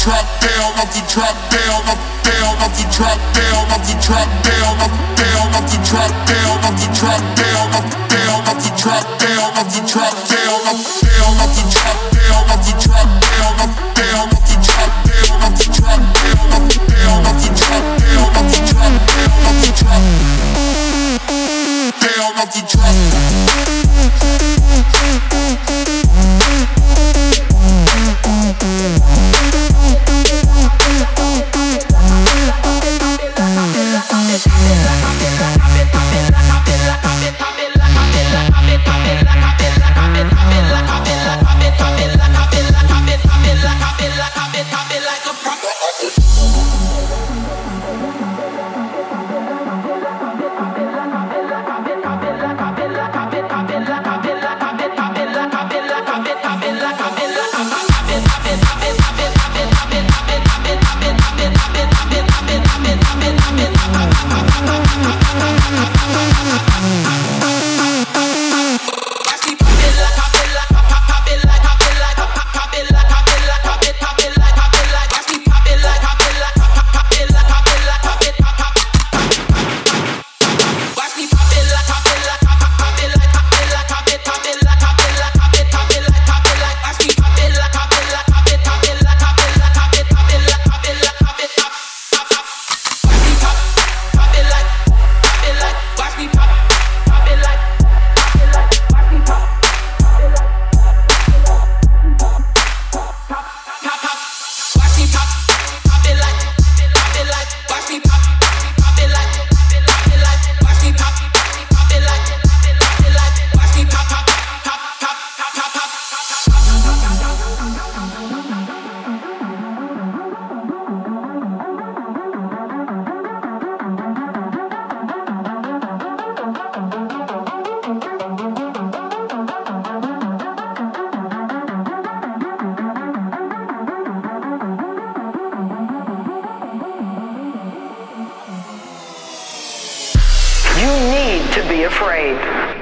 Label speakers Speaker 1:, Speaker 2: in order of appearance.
Speaker 1: drop down, off the drop down, off down, off the drop down, off the drop down, off down, off the drop down, off the drop down, off down, off the drop down, off the drop down, off down, off the drop down, off the drop down, off down, off the drop down, off the drop down, off down, off the drop down, off the drop down, off the drop down, off the
Speaker 2: You need to be afraid.